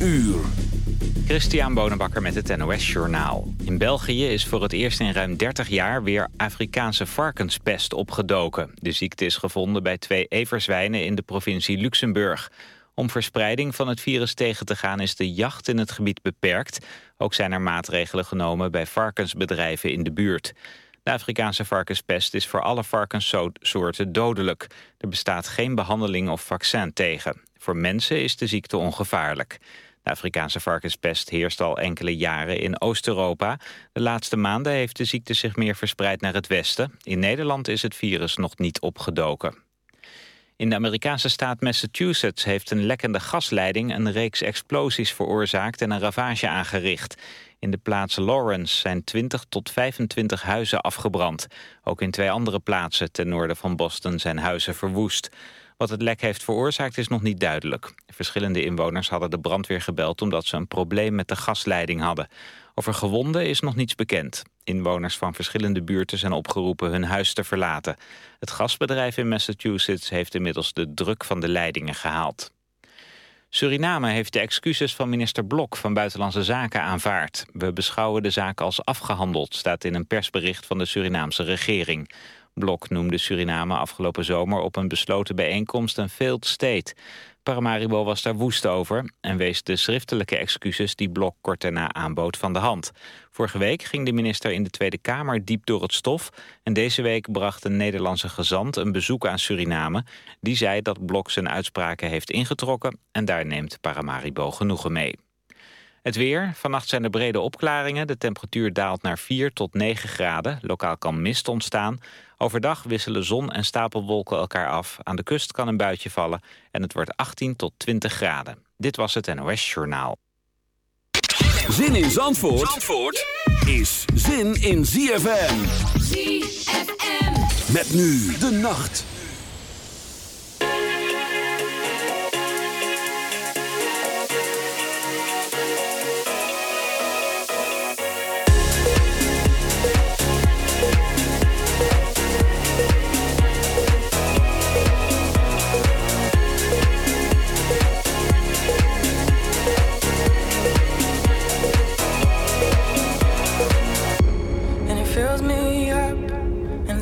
uur. Christian Bonenbakker met het NOS Journaal. In België is voor het eerst in ruim 30 jaar weer Afrikaanse varkenspest opgedoken. De ziekte is gevonden bij twee everzwijnen in de provincie Luxemburg. Om verspreiding van het virus tegen te gaan is de jacht in het gebied beperkt. Ook zijn er maatregelen genomen bij varkensbedrijven in de buurt. De Afrikaanse varkenspest is voor alle varkenssoorten dodelijk. Er bestaat geen behandeling of vaccin tegen. Voor mensen is de ziekte ongevaarlijk. De Afrikaanse varkenspest heerst al enkele jaren in Oost-Europa. De laatste maanden heeft de ziekte zich meer verspreid naar het westen. In Nederland is het virus nog niet opgedoken. In de Amerikaanse staat Massachusetts heeft een lekkende gasleiding... een reeks explosies veroorzaakt en een ravage aangericht. In de plaats Lawrence zijn 20 tot 25 huizen afgebrand. Ook in twee andere plaatsen ten noorden van Boston zijn huizen verwoest. Wat het lek heeft veroorzaakt is nog niet duidelijk. Verschillende inwoners hadden de brandweer gebeld omdat ze een probleem met de gasleiding hadden. Over gewonden is nog niets bekend. Inwoners van verschillende buurten zijn opgeroepen hun huis te verlaten. Het gasbedrijf in Massachusetts heeft inmiddels de druk van de leidingen gehaald. Suriname heeft de excuses van minister Blok van Buitenlandse Zaken aanvaard. We beschouwen de zaak als afgehandeld, staat in een persbericht van de Surinaamse regering. Blok noemde Suriname afgelopen zomer op een besloten bijeenkomst een failed state. Paramaribo was daar woest over en wees de schriftelijke excuses die Blok kort daarna aanbood van de hand. Vorige week ging de minister in de Tweede Kamer diep door het stof en deze week bracht een Nederlandse gezant een bezoek aan Suriname. Die zei dat Blok zijn uitspraken heeft ingetrokken en daar neemt Paramaribo genoegen mee. Het weer. Vannacht zijn er brede opklaringen. De temperatuur daalt naar 4 tot 9 graden. Lokaal kan mist ontstaan. Overdag wisselen zon en stapelwolken elkaar af. Aan de kust kan een buitje vallen. En het wordt 18 tot 20 graden. Dit was het NOS Journaal. Zin in Zandvoort, Zandvoort is zin in ZFM. ZFM. Met nu de nacht.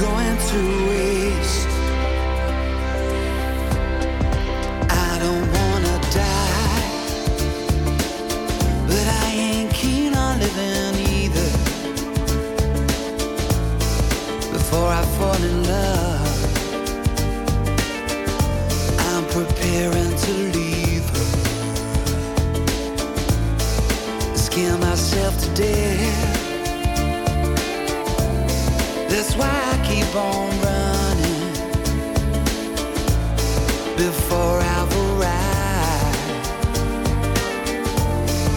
going to waste. I don't wanna die, but I ain't keen on living either. Before I fall in love, I'm preparing to leave her. Scare myself to death. why I keep on running before i arrive?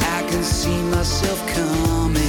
I can see myself coming.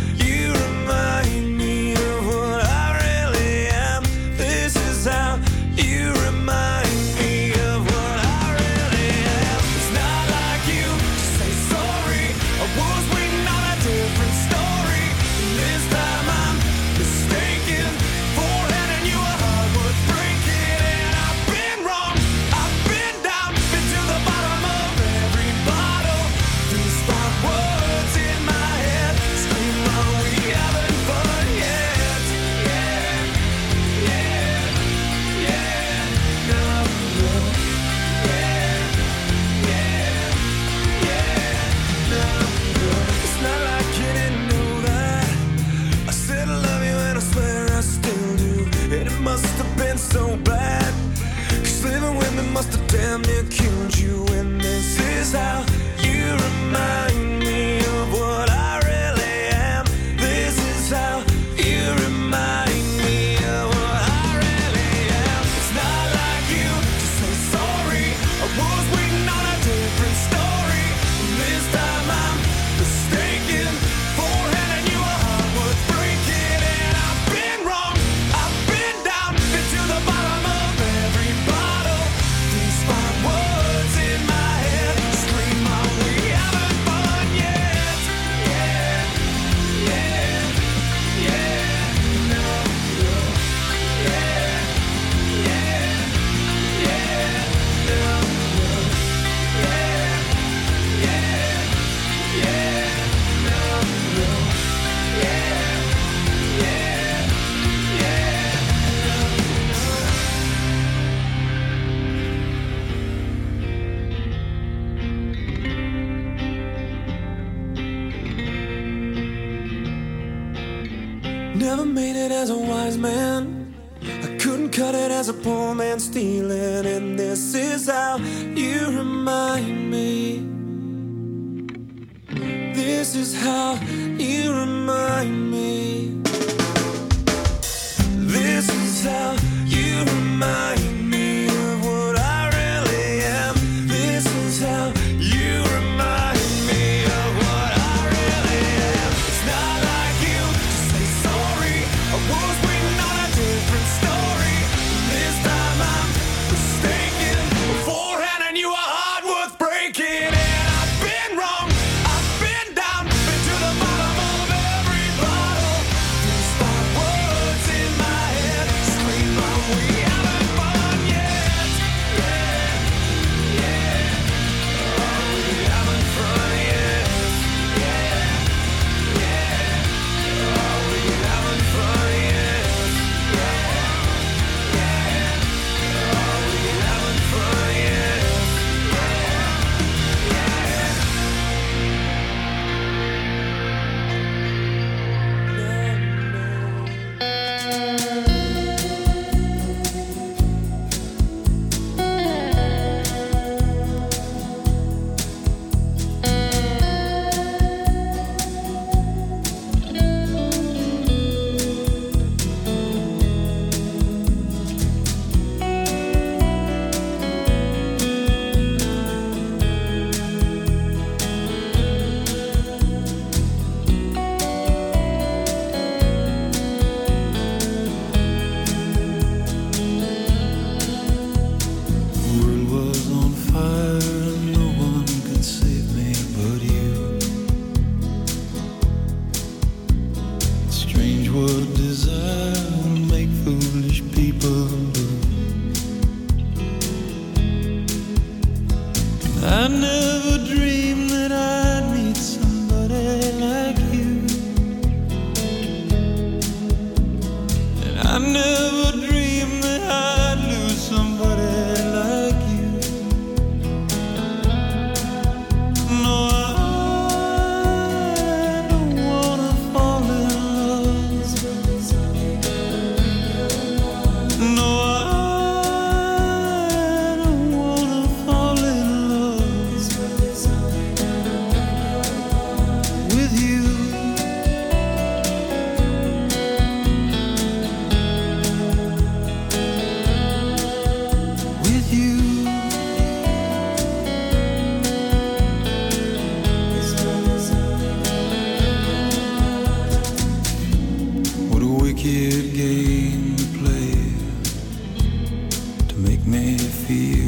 make me feel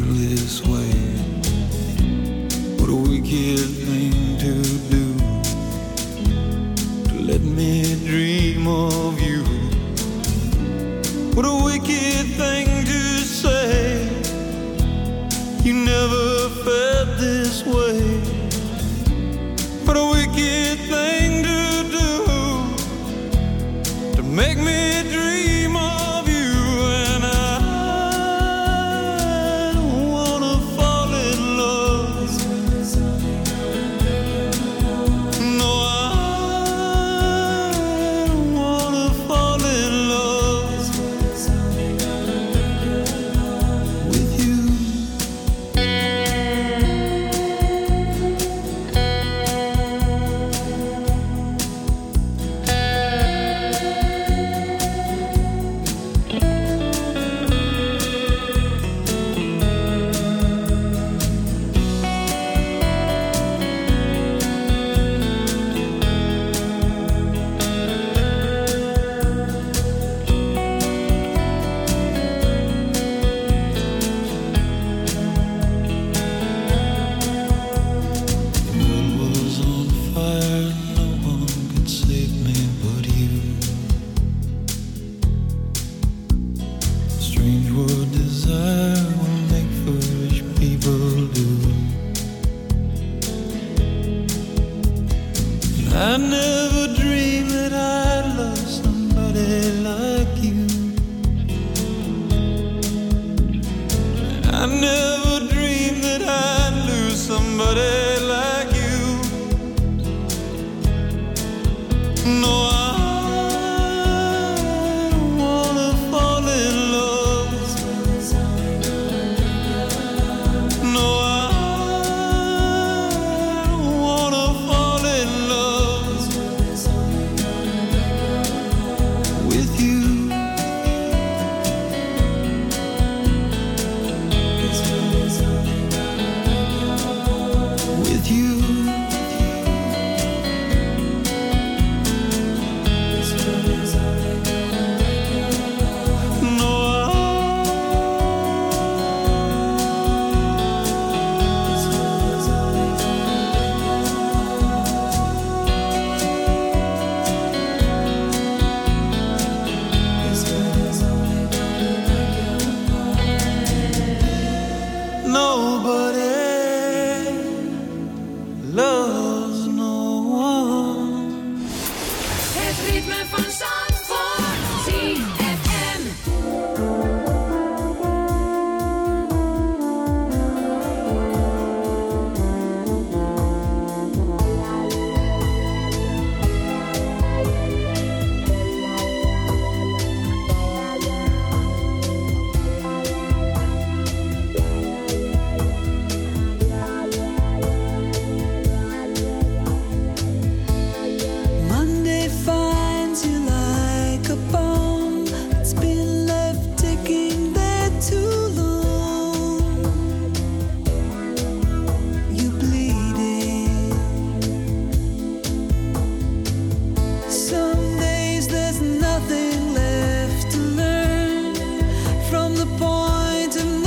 No the point of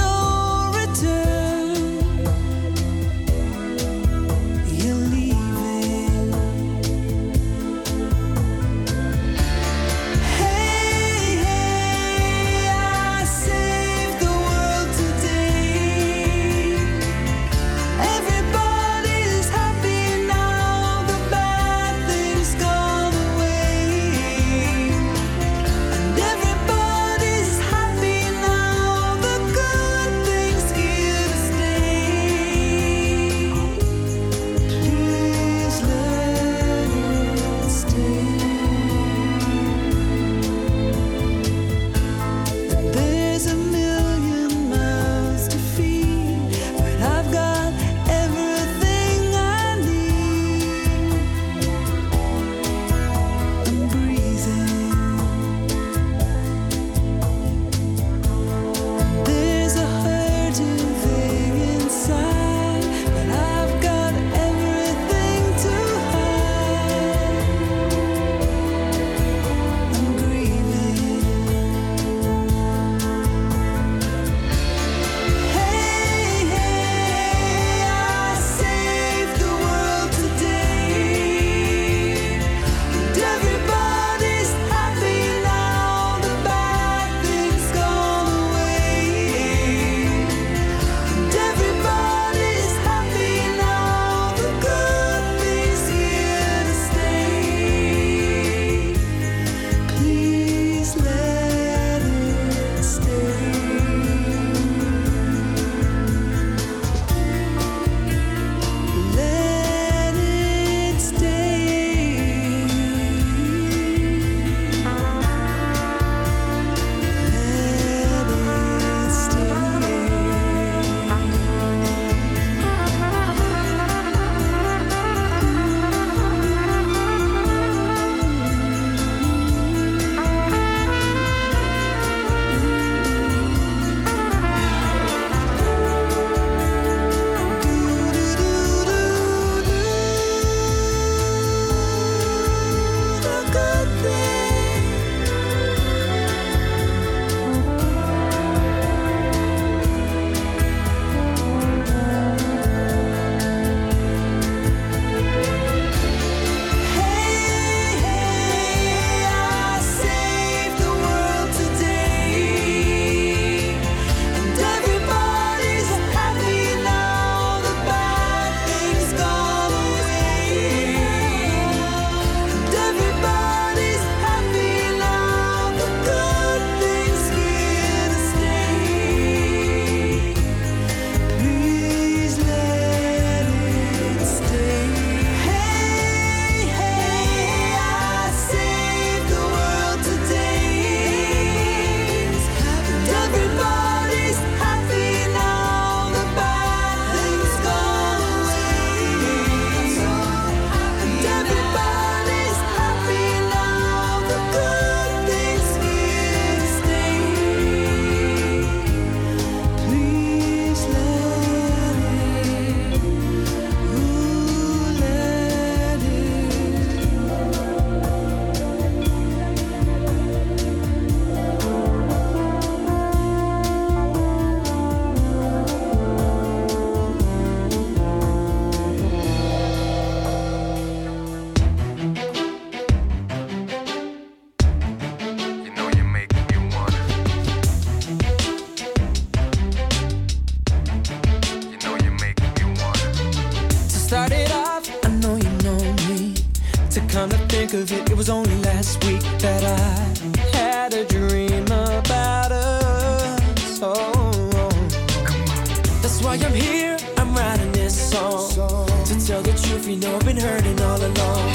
been hurting all along.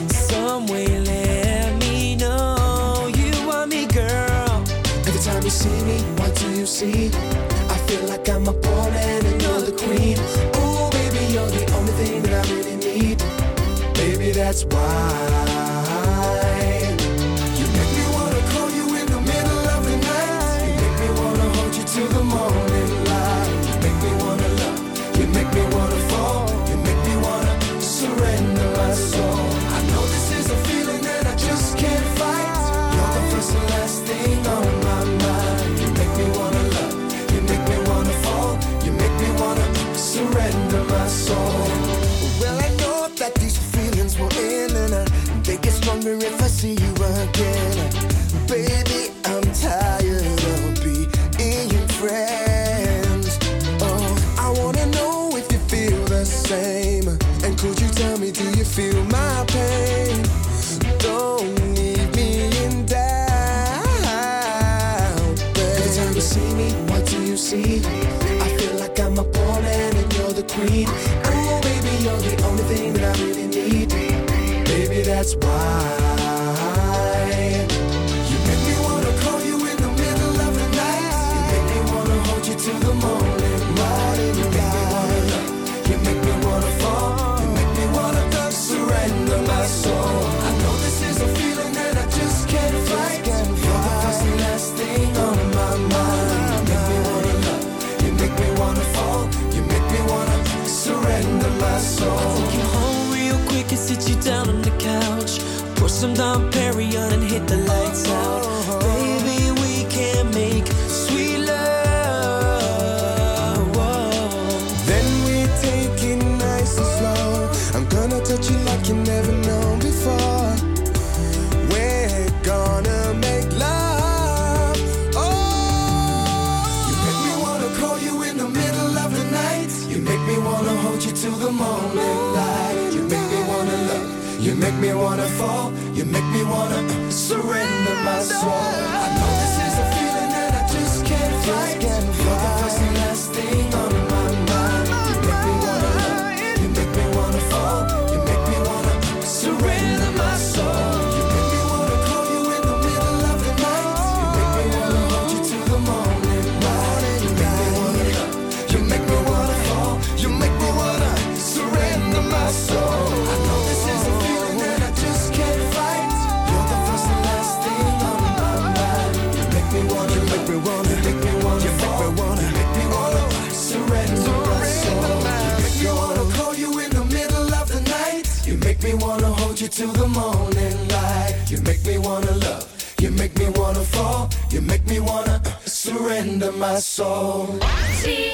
In some way, let me know you want me, girl. Every time you see me, what do you see? I feel like I'm a pawn and another queen. Oh, baby, you're the only thing that I really need. Baby, that's why. That's why surrender my soul. to the morning light. You make me wanna love. You make me wanna fall. You make me wanna uh, surrender my soul. ZFM,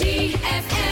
ZFM.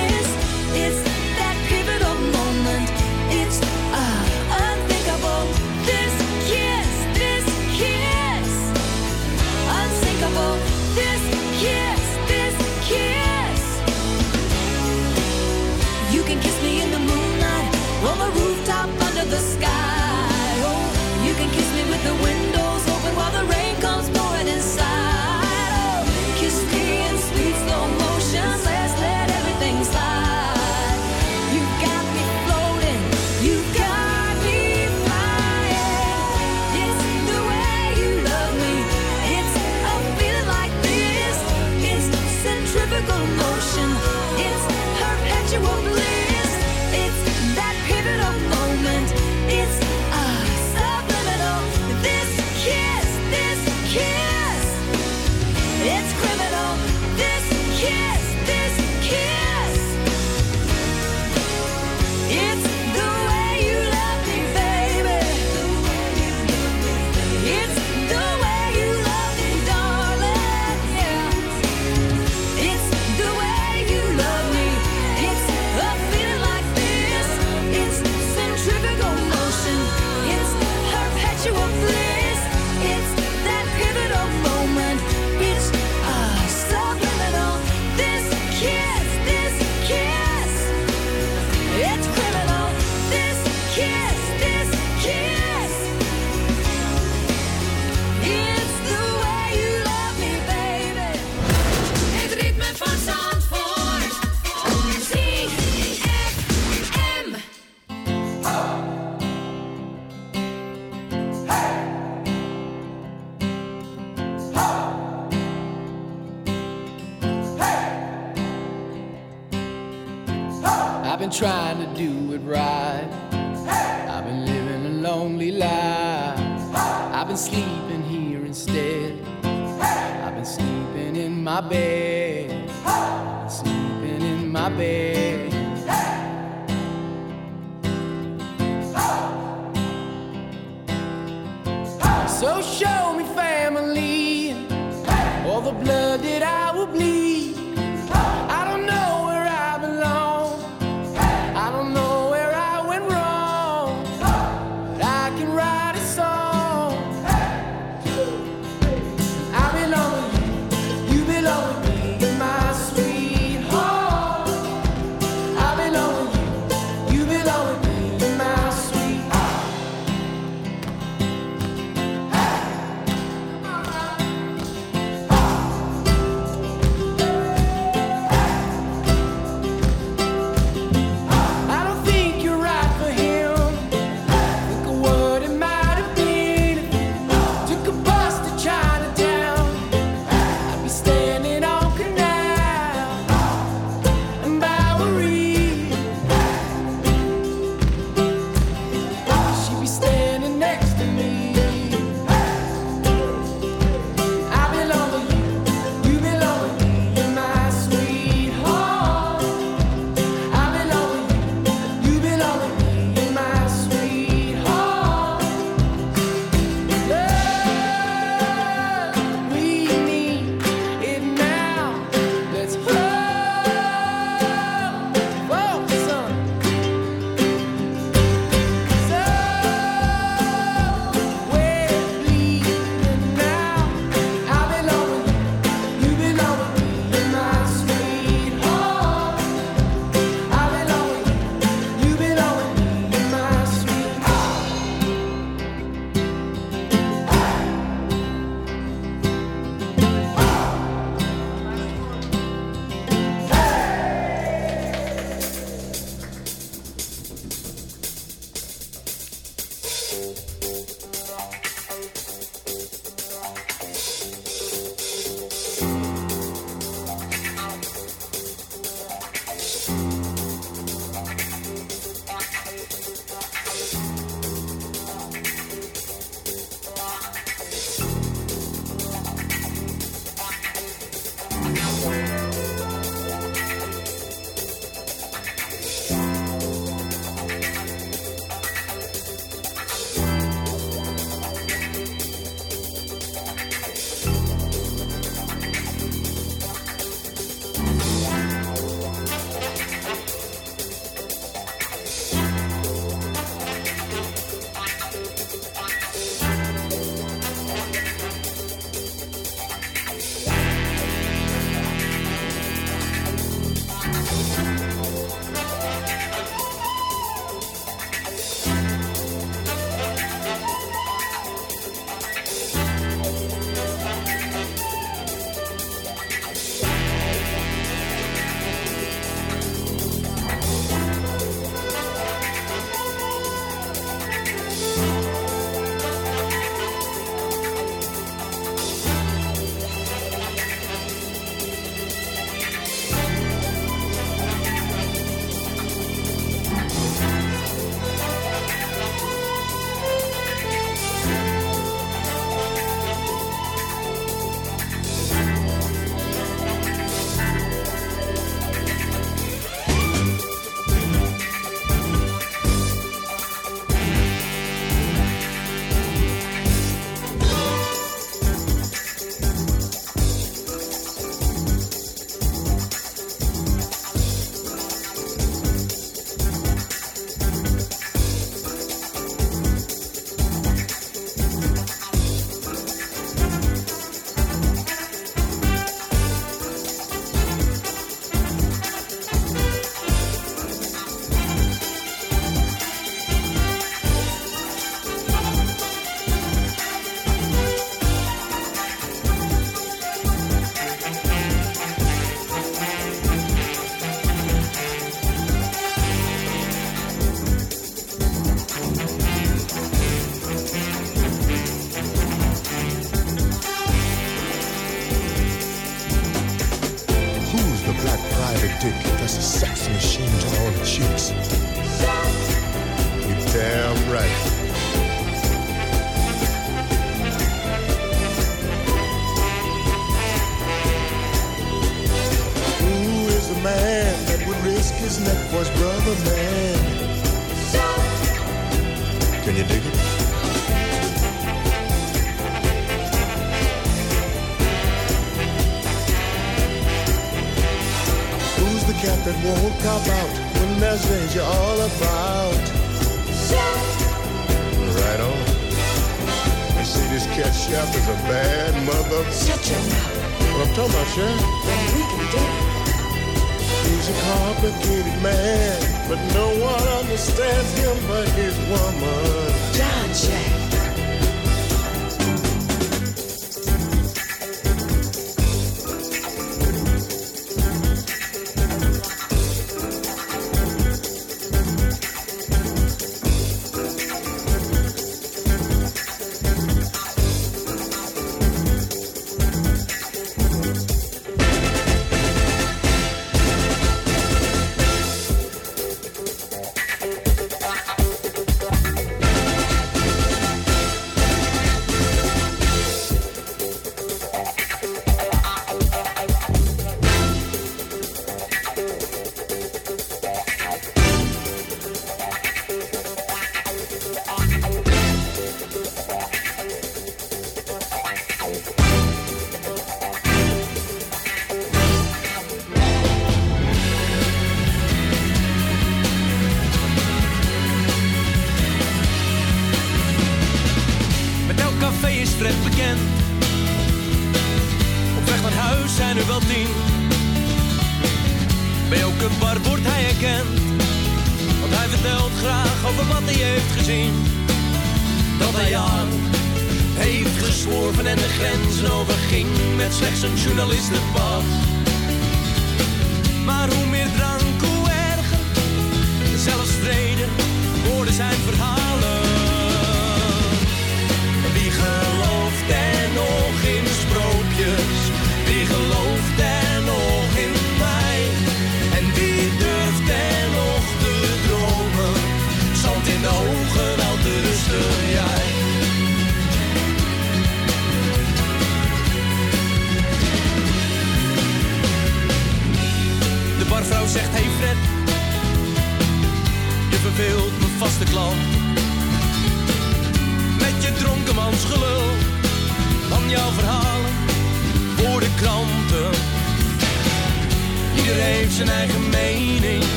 you will not believe.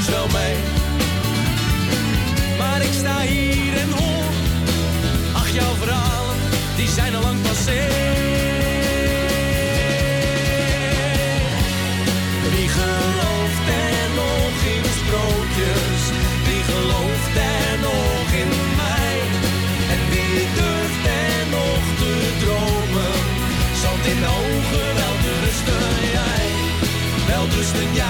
heus wel mee. Maar ik sta hier en hoor, ach jouw verhalen, die zijn al lang passé. Wie gelooft er nog in sprookjes? Wie gelooft er nog in mij? En wie durft er nog te dromen? in de ogen wel rusten jij? Wel rusten jij?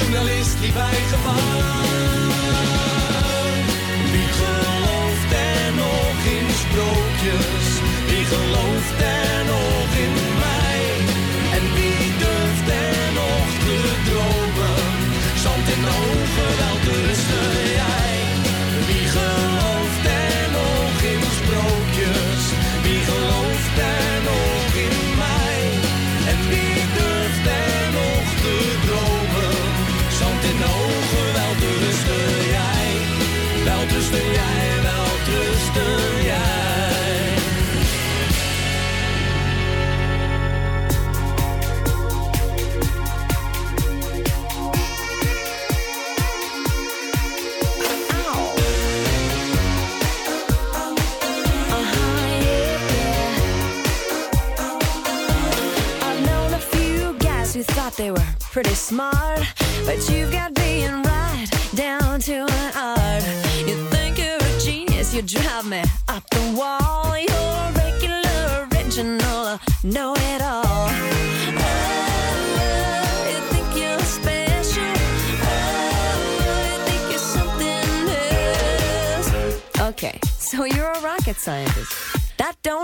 journalist die hij Wie gelooft er nog in sprookjes? Wie gelooft er nog in mij? En wie durft er nog te dromen? Zand in ogen wel te rusten. mij wel trusten, jij. Who thought they were pretty smart, but you've got. drive me up the wall. You're regular, original, know it all. Uh, uh, okay, so you're a rocket scientist. That don't